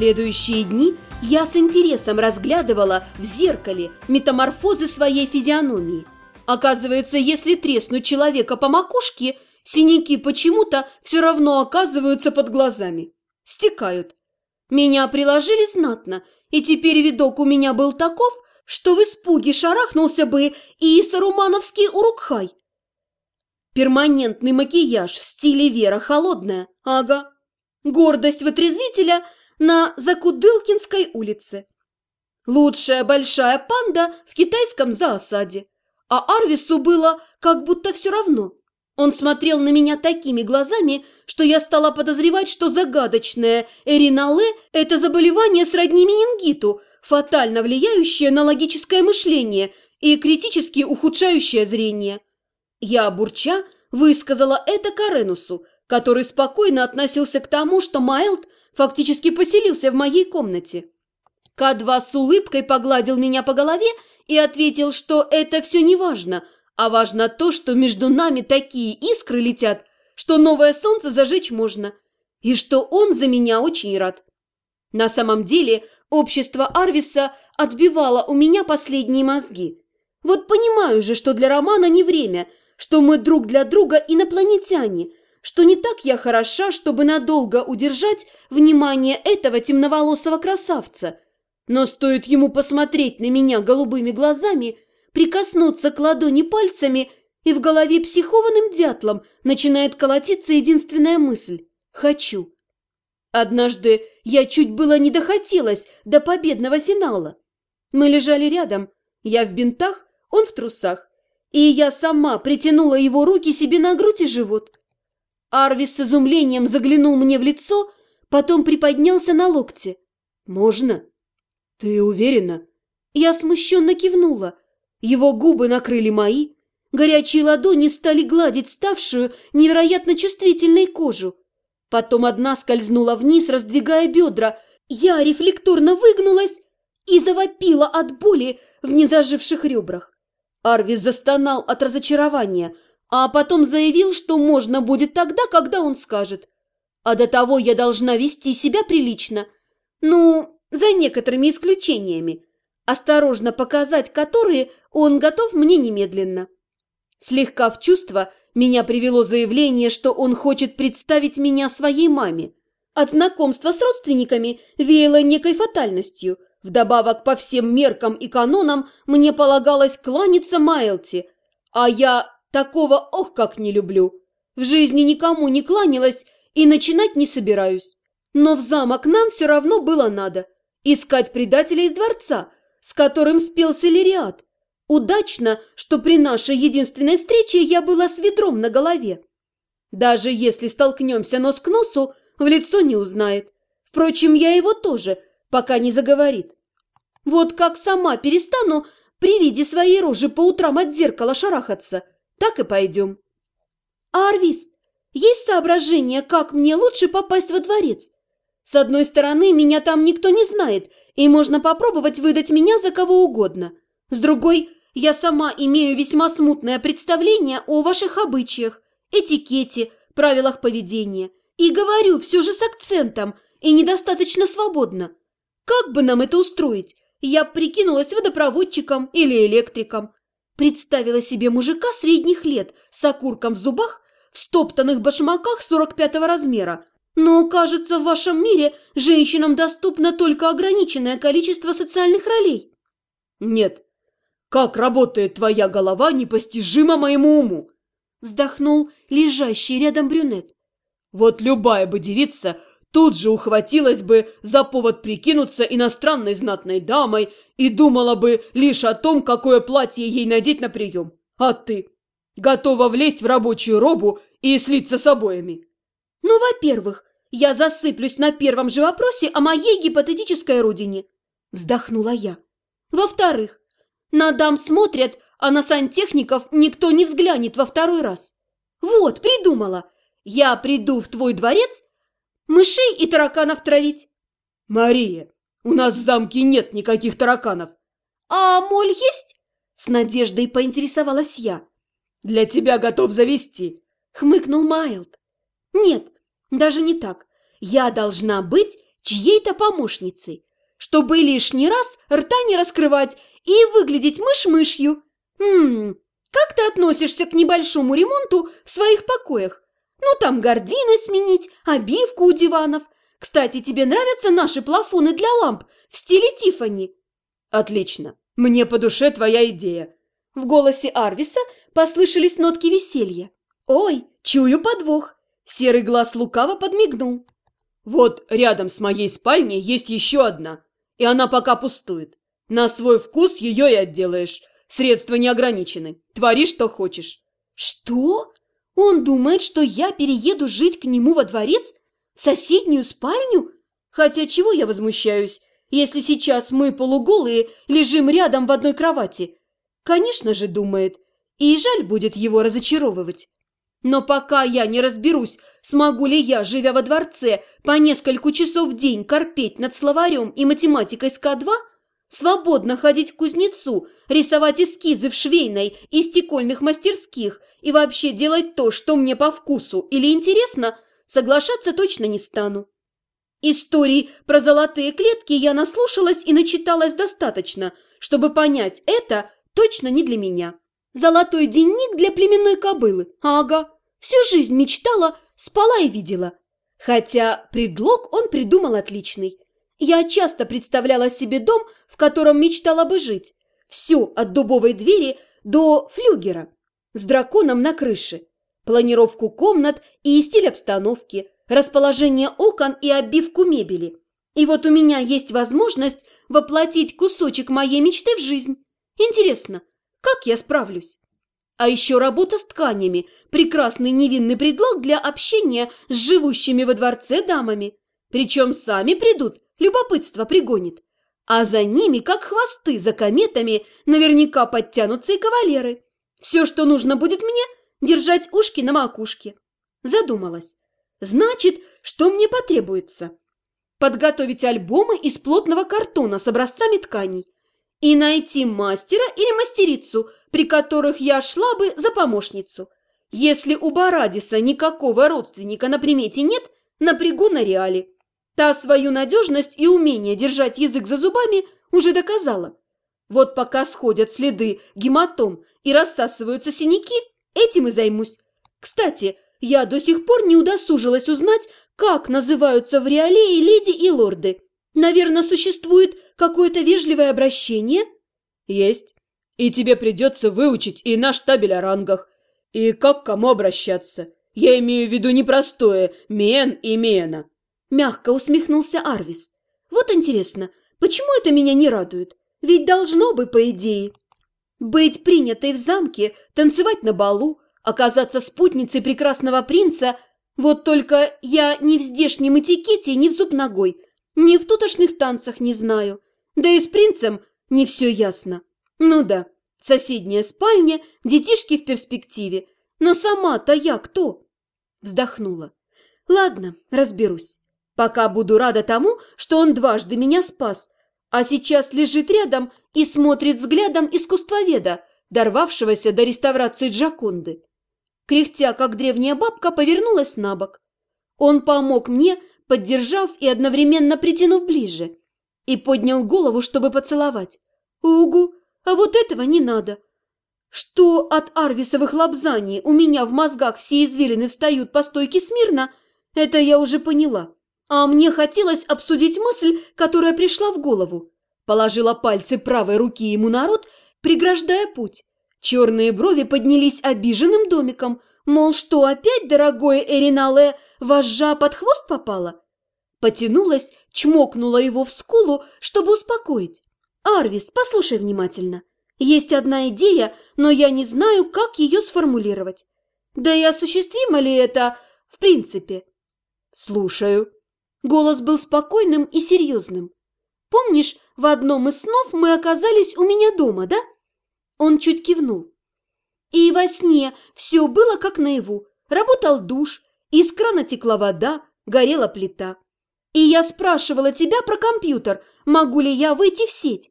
следующие дни я с интересом разглядывала в зеркале метаморфозы своей физиономии. Оказывается, если треснуть человека по макушке, синяки почему-то все равно оказываются под глазами. Стекают. Меня приложили знатно, и теперь видок у меня был таков, что в испуге шарахнулся бы и сарумановский урукхай. Перманентный макияж в стиле Вера Холодная, ага. Гордость вытрезвителя на Закудылкинской улице. Лучшая большая панда в китайском зоосаде. А Арвису было как будто все равно. Он смотрел на меня такими глазами, что я стала подозревать, что загадочное эринале – это заболевание сродни менингиту, фатально влияющее на логическое мышление и критически ухудшающее зрение. Я, бурча, высказала это Каренусу, который спокойно относился к тому, что Майлд фактически поселился в моей комнате. К2 с улыбкой погладил меня по голове и ответил, что это все не важно, а важно то, что между нами такие искры летят, что новое солнце зажечь можно, и что он за меня очень рад. На самом деле общество Арвиса отбивало у меня последние мозги. Вот понимаю же, что для романа не время, что мы друг для друга инопланетяне, что не так я хороша, чтобы надолго удержать внимание этого темноволосого красавца – но стоит ему посмотреть на меня голубыми глазами, прикоснуться к ладони пальцами, и в голове психованным дятлом начинает колотиться единственная мысль – «хочу». Однажды я чуть было не дохотелась до победного финала. Мы лежали рядом, я в бинтах, он в трусах, и я сама притянула его руки себе на грудь и живот. Арвис с изумлением заглянул мне в лицо, потом приподнялся на локте. «Можно?» «Ты уверена?» Я смущенно кивнула. Его губы накрыли мои. Горячие ладони стали гладить ставшую невероятно чувствительной кожу. Потом одна скользнула вниз, раздвигая бедра. Я рефлекторно выгнулась и завопила от боли в незаживших ребрах. Арвис застонал от разочарования, а потом заявил, что можно будет тогда, когда он скажет. А до того я должна вести себя прилично. Ну, за некоторыми исключениями, осторожно показать которые он готов мне немедленно. Слегка в чувство меня привело заявление, что он хочет представить меня своей маме. От знакомства с родственниками веяло некой фатальностью. Вдобавок по всем меркам и канонам мне полагалось кланяться Майлти, а я такого ох как не люблю. В жизни никому не кланялась и начинать не собираюсь. Но в замок нам все равно было надо – Искать предателя из дворца, с которым спелся Лириат. Удачно, что при нашей единственной встрече я была с ведром на голове. Даже если столкнемся нос к носу, в лицо не узнает. Впрочем, я его тоже, пока не заговорит. Вот как сама перестану при виде своей рожи по утрам от зеркала шарахаться, так и пойдем. Арвис, есть соображение, как мне лучше попасть во дворец? С одной стороны, меня там никто не знает, и можно попробовать выдать меня за кого угодно. С другой, я сама имею весьма смутное представление о ваших обычаях, этикете, правилах поведения. И говорю все же с акцентом и недостаточно свободно. Как бы нам это устроить? Я прикинулась водопроводчиком или электриком. Представила себе мужика средних лет с окурком в зубах, в стоптанных башмаках 45-го размера, но, кажется, в вашем мире женщинам доступно только ограниченное количество социальных ролей. Нет. Как работает твоя голова, непостижимо моему уму. Вздохнул лежащий рядом брюнет. Вот любая бы девица тут же ухватилась бы за повод прикинуться иностранной знатной дамой и думала бы лишь о том, какое платье ей надеть на прием. А ты готова влезть в рабочую робу и слиться с обоями. Ну, во-первых, я засыплюсь на первом же вопросе о моей гипотетической родине. Вздохнула я. Во-вторых, на дам смотрят, а на сантехников никто не взглянет во второй раз. Вот, придумала. Я приду в твой дворец мышей и тараканов травить. Мария, у нас в замке нет никаких тараканов. А моль есть? С надеждой поинтересовалась я. Для тебя готов завести, хмыкнул Майлд. Нет, даже не так. Я должна быть чьей-то помощницей, чтобы лишний раз рта не раскрывать и выглядеть мышь-мышью. Ммм, как ты относишься к небольшому ремонту в своих покоях? Ну, там гардины сменить, обивку у диванов. Кстати, тебе нравятся наши плафоны для ламп в стиле Тиффани? Отлично. Мне по душе твоя идея. В голосе Арвиса послышались нотки веселья. Ой, чую подвох. Серый глаз лукаво подмигнул. Вот рядом с моей спальней есть еще одна, и она пока пустует. На свой вкус ее и отделаешь. Средства не ограничены. Твори, что хочешь. Что? Он думает, что я перееду жить к нему во дворец? В соседнюю спальню? Хотя чего я возмущаюсь, если сейчас мы полуголые лежим рядом в одной кровати? Конечно же, думает. И жаль будет его разочаровывать. Но пока я не разберусь, смогу ли я, живя во дворце, по несколько часов в день корпеть над словарем и математикой с К2, свободно ходить к кузнецу, рисовать эскизы в швейной и стекольных мастерских и вообще делать то, что мне по вкусу или интересно, соглашаться точно не стану. Историй про золотые клетки я наслушалась и начиталась достаточно, чтобы понять, это точно не для меня. Золотой денник для племенной кобылы. Ага, всю жизнь мечтала, спала и видела. Хотя предлог он придумал отличный. Я часто представляла себе дом, в котором мечтала бы жить. Все от дубовой двери до флюгера. С драконом на крыше. Планировку комнат и стиль обстановки, расположение окон и обивку мебели. И вот у меня есть возможность воплотить кусочек моей мечты в жизнь. Интересно, как я справлюсь? А еще работа с тканями – прекрасный невинный предлог для общения с живущими во дворце дамами. Причем сами придут, любопытство пригонит. А за ними, как хвосты за кометами, наверняка подтянутся и кавалеры. Все, что нужно будет мне – держать ушки на макушке. Задумалась. Значит, что мне потребуется? Подготовить альбомы из плотного картона с образцами тканей – и найти мастера или мастерицу, при которых я шла бы за помощницу. Если у Барадиса никакого родственника на примете нет, напрягу на реале. Та свою надежность и умение держать язык за зубами уже доказала. Вот пока сходят следы гематом и рассасываются синяки, этим и займусь. Кстати, я до сих пор не удосужилась узнать, как называются в реале леди и лорды. Наверное, существует какое-то вежливое обращение? Есть. И тебе придется выучить и наш табель о рангах, и как к кому обращаться. Я имею в виду непростое «мен» и «мена». Мягко усмехнулся Арвис. Вот интересно, почему это меня не радует? Ведь должно бы, по идее. Быть принятой в замке, танцевать на балу, оказаться спутницей прекрасного принца – вот только я ни в здешнем этикете, ни в зуб ногой – ни в тутошних танцах не знаю. Да и с принцем не все ясно. Ну да, соседняя спальня, детишки в перспективе. Но сама-то я кто? Вздохнула. Ладно, разберусь. Пока буду рада тому, что он дважды меня спас, а сейчас лежит рядом и смотрит взглядом искусствоведа, дорвавшегося до реставрации Джаконды. Кряхтя, как древняя бабка, повернулась на бок. Он помог мне поддержав и одновременно притянув ближе, и поднял голову, чтобы поцеловать. «Угу, а вот этого не надо!» Что от арвисовых лапзаний у меня в мозгах все извилины встают по стойке смирно, это я уже поняла. А мне хотелось обсудить мысль, которая пришла в голову. Положила пальцы правой руки ему на рот, преграждая путь. Черные брови поднялись обиженным домиком, мол, что опять, дорогое Эринале, вожжа под хвост попала? Потянулась, чмокнула его в скулу, чтобы успокоить. «Арвис, послушай внимательно. Есть одна идея, но я не знаю, как ее сформулировать. Да и осуществимо ли это в принципе?» «Слушаю». Голос был спокойным и серьезным. «Помнишь, в одном из снов мы оказались у меня дома, да?» Он чуть кивнул. И во сне все было как наяву. Работал душ, из крана текла вода, горела плита. И я спрашивала тебя про компьютер, могу ли я выйти в сеть.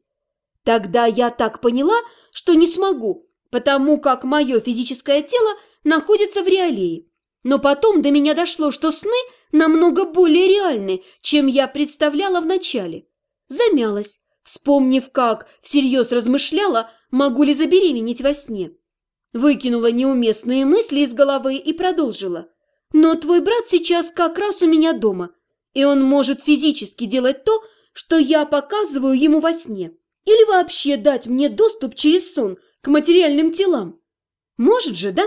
Тогда я так поняла, что не смогу, потому как мое физическое тело находится в реалии. Но потом до меня дошло, что сны намного более реальны, чем я представляла вначале. Замялась, вспомнив, как всерьез размышляла, могу ли забеременеть во сне. Выкинула неуместные мысли из головы и продолжила. «Но твой брат сейчас как раз у меня дома, и он может физически делать то, что я показываю ему во сне. Или вообще дать мне доступ через сон к материальным телам. Может же, да?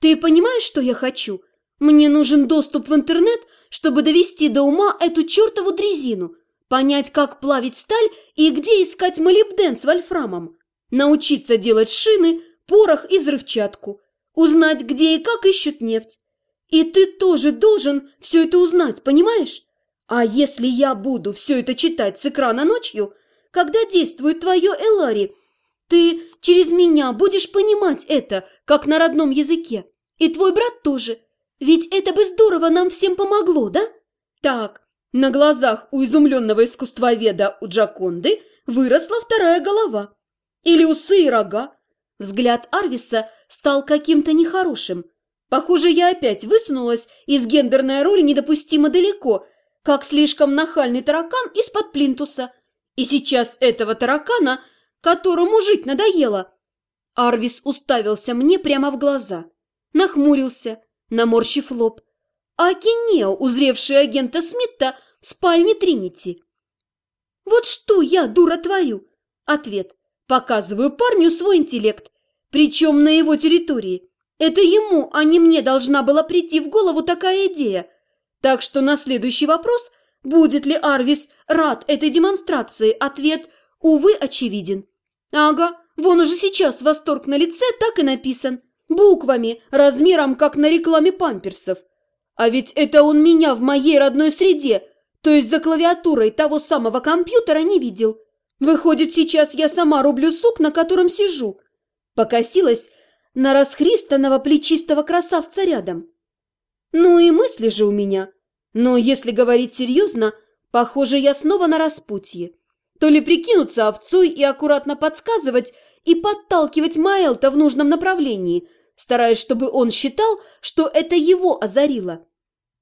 Ты понимаешь, что я хочу? Мне нужен доступ в интернет, чтобы довести до ума эту чертову дрезину, понять, как плавить сталь и где искать молибден с вольфрамом, научиться делать шины, порох и взрывчатку, узнать, где и как ищут нефть. И ты тоже должен все это узнать, понимаешь? А если я буду все это читать с экрана ночью, когда действует твое Элари, ты через меня будешь понимать это, как на родном языке. И твой брат тоже. Ведь это бы здорово нам всем помогло, да? Так, на глазах у изумленного искусствоведа у Джаконды выросла вторая голова. Или усы и рога. Взгляд Арвиса стал каким-то нехорошим. Похоже, я опять высунулась из гендерной роли недопустимо далеко, как слишком нахальный таракан из-под плинтуса. И сейчас этого таракана, которому жить надоело. Арвис уставился мне прямо в глаза, нахмурился, наморщив лоб. А Кенео, узревший агента Смита в спальне Тринити. «Вот что я, дура, творю?» Ответ. «Показываю парню свой интеллект, причем на его территории. Это ему, а не мне должна была прийти в голову такая идея. Так что на следующий вопрос, будет ли Арвис рад этой демонстрации, ответ, увы, очевиден. Ага, вон уже сейчас восторг на лице так и написан. Буквами, размером, как на рекламе памперсов. А ведь это он меня в моей родной среде, то есть за клавиатурой того самого компьютера не видел. Выходит, сейчас я сама рублю сук, на котором сижу. Покосилась на расхристанного плечистого красавца рядом. Ну и мысли же у меня. Но если говорить серьезно, похоже, я снова на распутье. То ли прикинуться овцой и аккуратно подсказывать и подталкивать Маэлта в нужном направлении, стараясь, чтобы он считал, что это его озарило.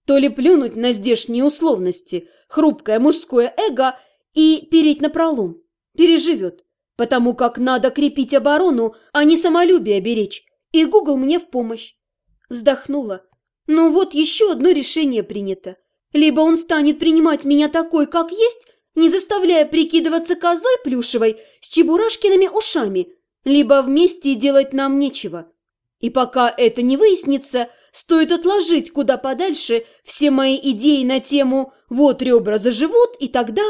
То ли плюнуть на здешние условности, хрупкое мужское эго и переть на пролом. Переживет, потому как надо крепить оборону, а не самолюбие беречь. И Гугл мне в помощь. Вздохнула ну вот еще одно решение принято. Либо он станет принимать меня такой, как есть, не заставляя прикидываться козой плюшевой с чебурашкиными ушами, либо вместе делать нам нечего. И пока это не выяснится, стоит отложить куда подальше все мои идеи на тему «вот ребра заживут» и тогда...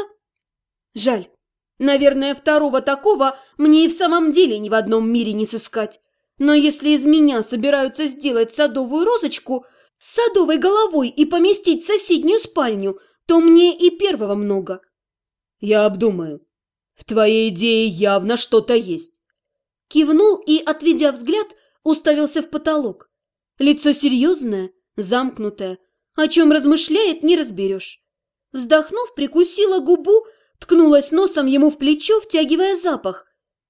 Жаль. Наверное, второго такого мне и в самом деле ни в одном мире не сыскать. Но если из меня собираются сделать садовую розочку – с садовой головой и поместить в соседнюю спальню, то мне и первого много. Я обдумаю. В твоей идее явно что-то есть. Кивнул и, отведя взгляд, уставился в потолок. Лицо серьезное, замкнутое. О чем размышляет, не разберешь. Вздохнув, прикусила губу, ткнулась носом ему в плечо, втягивая запах,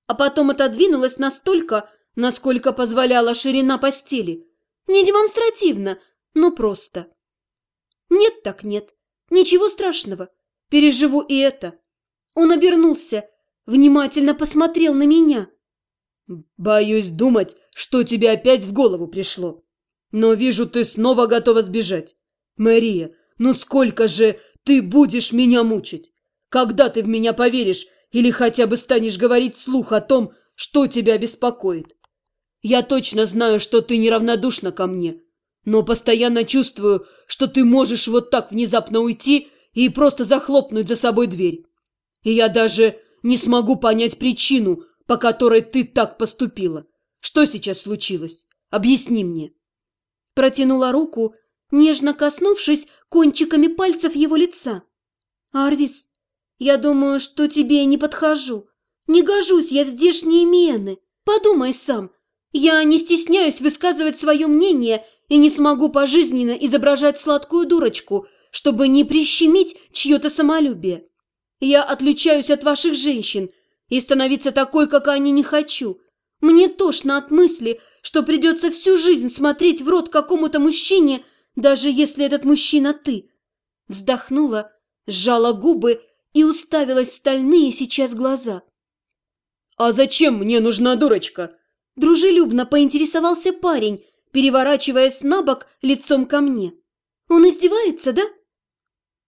а потом отодвинулась настолько, насколько позволяла ширина постели. Не демонстративно, ну просто. Нет так нет. Ничего страшного. Переживу и это. Он обернулся, внимательно посмотрел на меня. Боюсь думать, что тебе опять в голову пришло. Но вижу, ты снова готова сбежать. Мария, ну сколько же ты будешь меня мучить? Когда ты в меня поверишь или хотя бы станешь говорить вслух о том, что тебя беспокоит? Я точно знаю, что ты неравнодушна ко мне, но постоянно чувствую, что ты можешь вот так внезапно уйти и просто захлопнуть за собой дверь. И я даже не смогу понять причину, по которой ты так поступила. Что сейчас случилось? Объясни мне. Протянула руку, нежно коснувшись кончиками пальцев его лица. «Арвис, я думаю, что тебе не подхожу. Не гожусь я в здешние мены. Подумай сам. Я не стесняюсь высказывать свое мнение и не смогу пожизненно изображать сладкую дурочку, чтобы не прищемить чье-то самолюбие. Я отличаюсь от ваших женщин, и становиться такой, как они, не хочу. Мне тошно от мысли, что придется всю жизнь смотреть в рот какому-то мужчине, даже если этот мужчина ты. Вздохнула, сжала губы и уставилась в стальные сейчас глаза. «А зачем мне нужна дурочка?» Дружелюбно поинтересовался парень, переворачиваясь на бок лицом ко мне. «Он издевается, да?»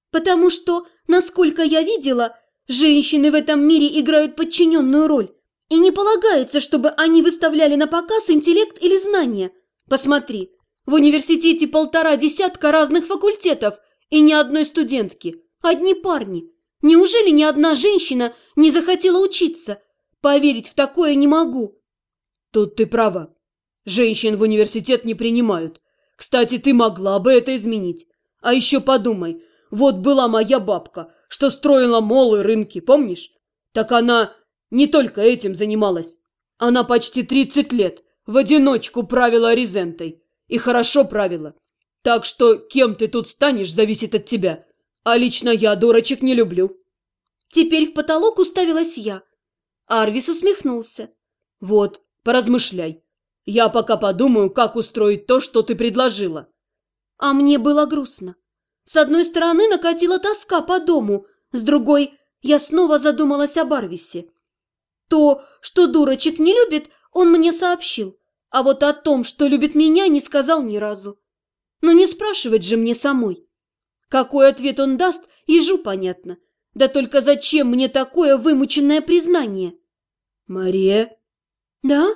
«Потому что, насколько я видела, женщины в этом мире играют подчиненную роль, и не полагается, чтобы они выставляли на показ интеллект или знания. Посмотри, в университете полтора десятка разных факультетов и ни одной студентки, одни парни. Неужели ни одна женщина не захотела учиться? Поверить в такое не могу. Тут ты права. Женщин в университет не принимают. Кстати, ты могла бы это изменить. А еще подумай, вот была моя бабка, что строила молы, рынки, помнишь? Так она не только этим занималась. Она почти 30 лет в одиночку правила Аризентой. И хорошо правила. Так что кем ты тут станешь, зависит от тебя. А лично я дурочек не люблю. Теперь в потолок уставилась я. Арвис усмехнулся. Вот, поразмышляй. Я пока подумаю, как устроить то, что ты предложила. А мне было грустно. С одной стороны накатила тоска по дому, с другой я снова задумалась об Арвисе. То, что дурочек не любит, он мне сообщил, а вот о том, что любит меня, не сказал ни разу. Но не спрашивать же мне самой. Какой ответ он даст, ежу понятно. Да только зачем мне такое вымученное признание? Мария? Да?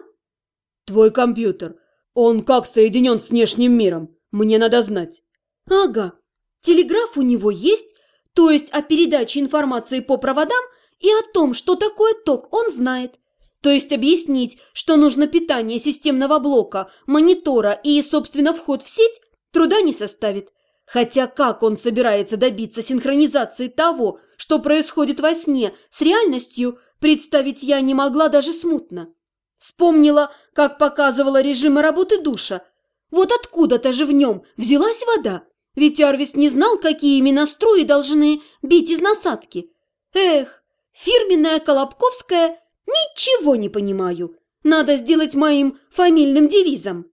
Твой компьютер, он как соединен с внешним миром? Мне надо знать. Ага, телеграф у него есть, то есть о передаче информации по проводам и о том, что такое ток, он знает. То есть объяснить, что нужно питание системного блока, монитора и, собственно, вход в сеть, труда не составит. Хотя как он собирается добиться синхронизации того, что происходит во сне, с реальностью, представить я не могла даже смутно. Вспомнила, как показывала режимы работы душа. Вот откуда-то же в нем взялась вода, ведь Арвис не знал, какие именно струи должны бить из насадки. Эх, фирменная Колобковская, ничего не понимаю. Надо сделать моим фамильным девизом.